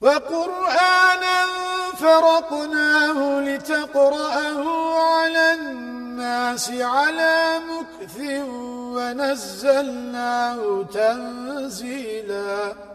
وقرآنا فرقناه لتقرأه على الناس على مكث ونزلناه تنزيلاً.